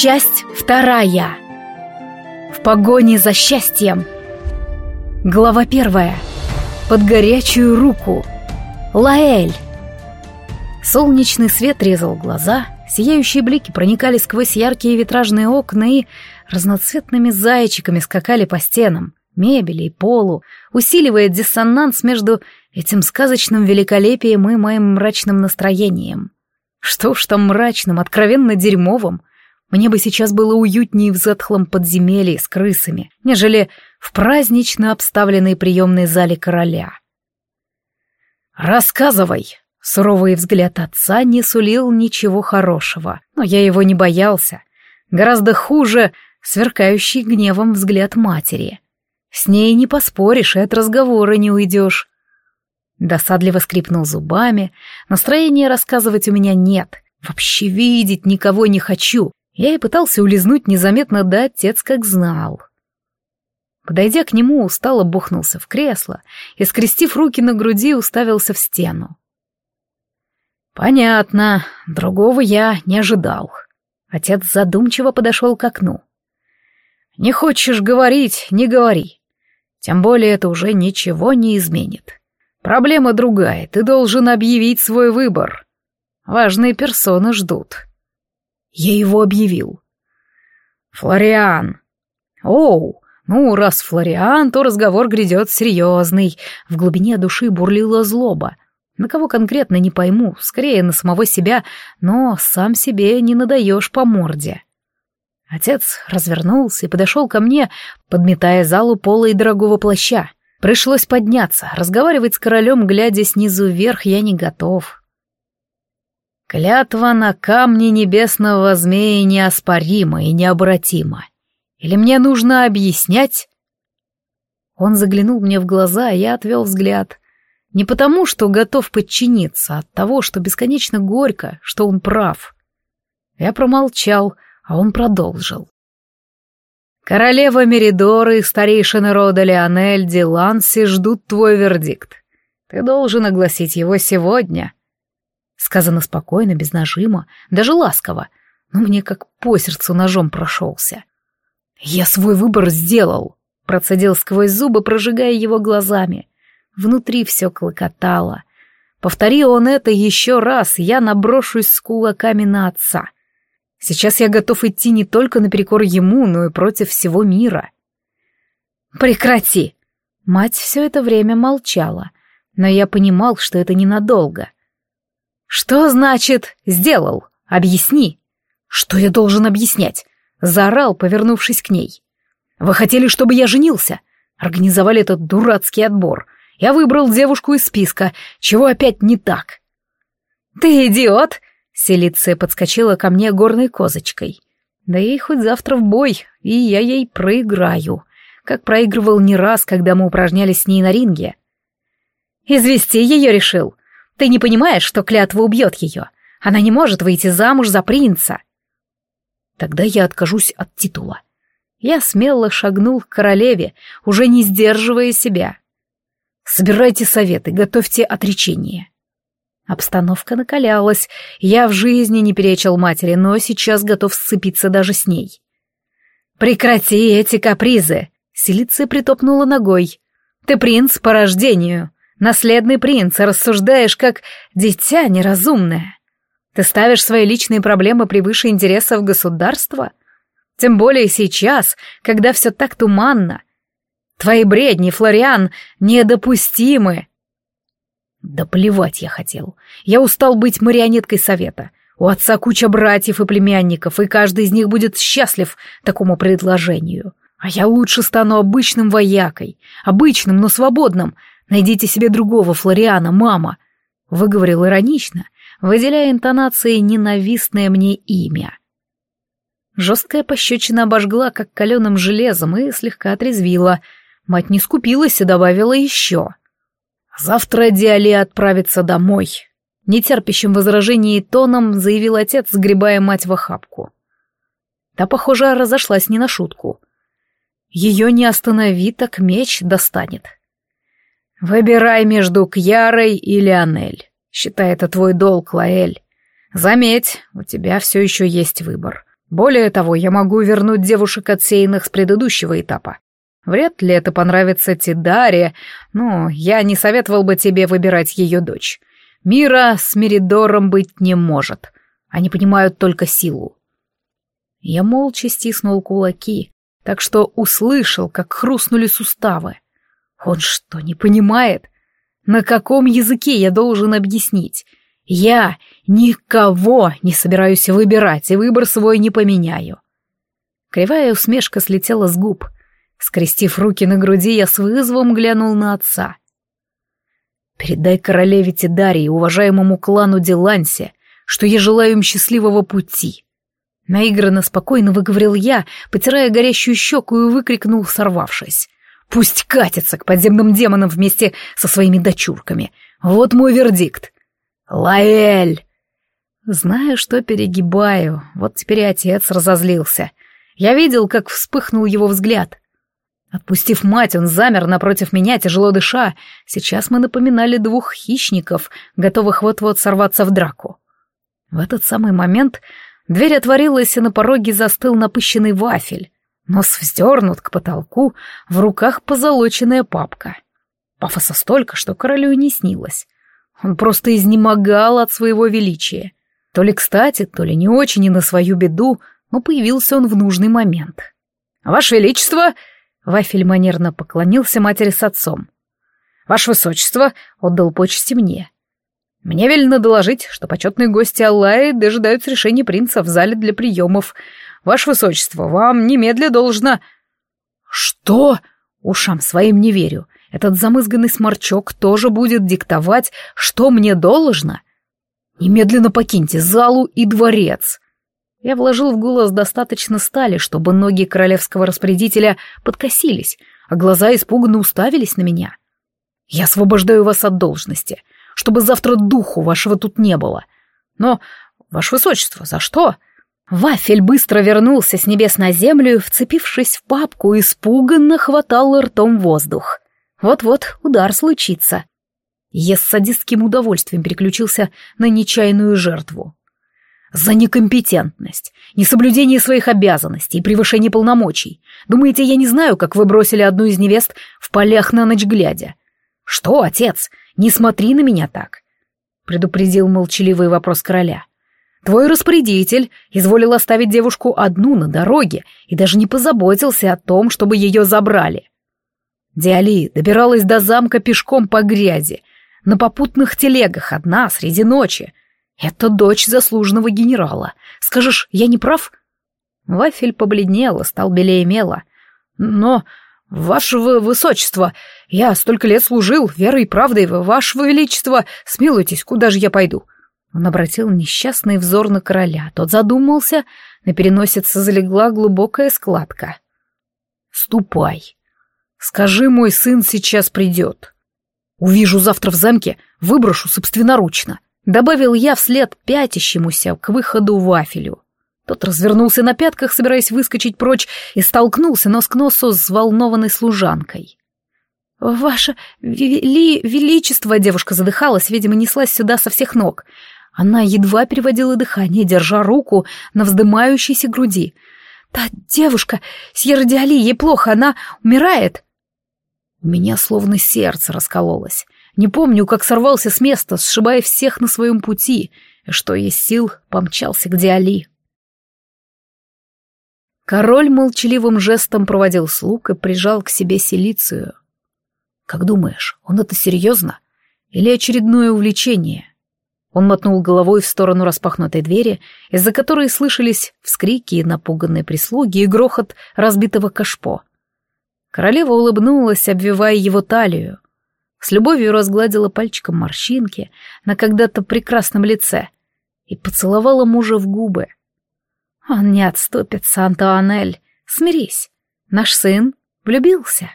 Часть вторая. В погоне за счастьем. Глава первая. Под горячую руку. Лаэль. Солнечный свет резал глаза, сияющие блики проникали сквозь яркие витражные окна и разноцветными зайчиками скакали по стенам, мебели и полу, усиливая диссонанс между этим сказочным великолепием и моим мрачным настроением. Что ж там мрачным, откровенно дерьмовым. Мне бы сейчас было уютнее в затхлом подземелье с крысами, нежели в празднично обставленной приемной зале короля. «Рассказывай!» Суровый взгляд отца не сулил ничего хорошего, но я его не боялся. Гораздо хуже сверкающий гневом взгляд матери. С ней не поспоришь и от разговора не уйдешь. Досадливо скрипнул зубами. Настроения рассказывать у меня нет. Вообще видеть никого не хочу. Я и пытался улизнуть незаметно, да отец как знал. Подойдя к нему, устало бухнулся в кресло и, скрестив руки на груди, уставился в стену. «Понятно. Другого я не ожидал». Отец задумчиво подошел к окну. «Не хочешь говорить — не говори. Тем более это уже ничего не изменит. Проблема другая, ты должен объявить свой выбор. Важные персоны ждут». Я его объявил. «Флориан». «Оу, ну, раз Флориан, то разговор грядет серьезный». В глубине души бурлила злоба — на кого конкретно не пойму, скорее на самого себя, но сам себе не надаешь по морде. Отец развернулся и подошел ко мне, подметая залу пола и дорогого плаща. Пришлось подняться, разговаривать с королем, глядя снизу вверх, я не готов. Клятва на камне небесного змея неоспорима и необратима. Или мне нужно объяснять? Он заглянул мне в глаза, и я отвел взгляд. Не потому, что готов подчиниться, а от того, что бесконечно горько, что он прав. Я промолчал, а он продолжил. Королева Меридоры и старейшина рода Леонель Ди Ланси ждут твой вердикт. Ты должен огласить его сегодня. Сказано спокойно, без нажима, даже ласково, но мне как по сердцу ножом прошелся. Я свой выбор сделал, процедил сквозь зубы, прожигая его глазами. Внутри все клокотало. Повтори он это еще раз, я наброшусь с кулаками на отца. Сейчас я готов идти не только наперекор ему, но и против всего мира. Прекрати! Мать все это время молчала, но я понимал, что это ненадолго. Что значит «сделал»? Объясни. Что я должен объяснять? Заорал, повернувшись к ней. Вы хотели, чтобы я женился? Организовали этот дурацкий отбор — я выбрал девушку из списка. Чего опять не так? «Ты идиот!» — Селиция подскочила ко мне горной козочкой. Да и хоть завтра в бой, и я ей проиграю. Как проигрывал не раз, когда мы упражнялись с ней на ринге. «Извести ее решил. Ты не понимаешь, что клятва убьет ее. Она не может выйти замуж за принца». Тогда я откажусь от титула. Я смело шагнул к королеве, уже не сдерживая себя. Собирайте советы, готовьте отречение. Обстановка накалялась. Я в жизни не перечил матери, но сейчас готов сцепиться даже с ней. «Прекрати эти капризы!» Селиция притопнула ногой. «Ты принц по рождению, наследный принц, рассуждаешь как дитя неразумное. Ты ставишь свои личные проблемы превыше интересов государства? Тем более сейчас, когда все так туманно, Твои бредни, Флориан, недопустимы. Да плевать я хотел. Я устал быть марионеткой совета. У отца куча братьев и племянников, и каждый из них будет счастлив такому предложению. А я лучше стану обычным воякой. Обычным, но свободным. Найдите себе другого Флориана, мама. Выговорил иронично, выделяя интонацией ненавистное мне имя. Жесткая пощечина обожгла, как каленым железом, и слегка отрезвила — Мать не скупилась и добавила еще. «Завтра Диали отправится домой», — нетерпящим возражений тоном заявил отец, сгребая мать в охапку. Та, похоже, разошлась не на шутку. Ее не останови, так меч достанет. «Выбирай между Кьярой и Леонель. Считай это твой долг, Лаэль. Заметь, у тебя все еще есть выбор. Более того, я могу вернуть девушек отсеянных с предыдущего этапа. Вряд ли это понравится Тидаре, но я не советовал бы тебе выбирать ее дочь. Мира с Меридором быть не может. Они понимают только силу. Я молча стиснул кулаки, так что услышал, как хрустнули суставы. Он что, не понимает? На каком языке я должен объяснить? Я никого не собираюсь выбирать, и выбор свой не поменяю. Кривая усмешка слетела с губ. Скрестив руки на груди, я с вызовом глянул на отца. «Передай королеве Тидарии уважаемому клану Дилансе, что я желаю им счастливого пути». Наигранно спокойно выговорил я, потирая горящую щеку и выкрикнул, сорвавшись. «Пусть катится к подземным демонам вместе со своими дочурками. Вот мой вердикт. Лаэль!» Знаю, что перегибаю, вот теперь и отец разозлился. Я видел, как вспыхнул его взгляд. Отпустив мать, он замер напротив меня, тяжело дыша. Сейчас мы напоминали двух хищников, готовых вот-вот сорваться в драку. В этот самый момент дверь отворилась, и на пороге застыл напыщенный вафель. Нос вздернут к потолку, в руках позолоченная папка. Пафоса столько, что королю не снилось. Он просто изнемогал от своего величия. То ли кстати, то ли не очень и на свою беду, но появился он в нужный момент. «Ваше Величество!» — Вафель манерно поклонился матери с отцом. «Ваше Высочество!» — отдал почести мне. «Мне велено доложить, что почетные гости Аллаи дожидаются решения принца в зале для приемов. Ваше Высочество, вам немедля должно...» «Что?» Ушам своим не верю. Этот замызганный сморчок тоже будет диктовать, что мне должно. Немедленно покиньте залу и дворец. Я вложил в голос достаточно стали, чтобы ноги королевского распорядителя подкосились, а глаза испуганно уставились на меня. Я освобождаю вас от должности, чтобы завтра духу вашего тут не было. Но, ваше высочество, за что? Вафель быстро вернулся с небес на землю, вцепившись в папку, испуганно хватал ртом воздух. Вот-вот удар случится. Я с садистским удовольствием переключился на нечаянную жертву. За некомпетентность, несоблюдение своих обязанностей и превышение полномочий. Думаете, я не знаю, как вы бросили одну из невест в полях на ночь глядя? Что, отец, не смотри на меня так, предупредил молчаливый вопрос короля. Твой распорядитель изволил оставить девушку одну на дороге и даже не позаботился о том, чтобы ее забрали. Диали добиралась до замка пешком по грязи, на попутных телегах, одна, среди ночи. Это дочь заслуженного генерала. Скажешь, я не прав? Вафель побледнел и стал белее мела. Но, ваше высочество, я столько лет служил, верой и правдой, ваше величество, смилуйтесь, куда же я пойду? Он обратил несчастный взор на короля. Тот задумался, на переносице залегла глубокая складка. «Ступай», Скажи, мой сын сейчас придет. Увижу завтра в замке, выброшу собственноручно. Добавил я вслед пятящемуся к выходу вафелю. Тот развернулся на пятках, собираясь выскочить прочь, и столкнулся нос к носу с взволнованной служанкой. «Ваше вели... величество!» — девушка задыхалась, видимо, неслась сюда со всех ног. Она едва переводила дыхание, держа руку на вздымающейся груди. «Та девушка, Сьерра-Диали, ей плохо, она умирает!» У меня словно сердце раскололось. Не помню, как сорвался с места, сшибая всех на своем пути, и что есть сил, помчался к Диали. Король молчаливым жестом проводил слуг и прижал к себе Селицию. «Как думаешь, он это серьезно? Или очередное увлечение?» Он мотнул головой в сторону распахнутой двери, из-за которой слышались вскрики напуганные прислуги и грохот разбитого кашпо. Королева улыбнулась, обвивая его талию. С любовью разгладила пальчиком морщинки на когда-то прекрасном лице и поцеловала мужа в губы. «Он не отступит, Санта-Анель. Смирись. Наш сын влюбился».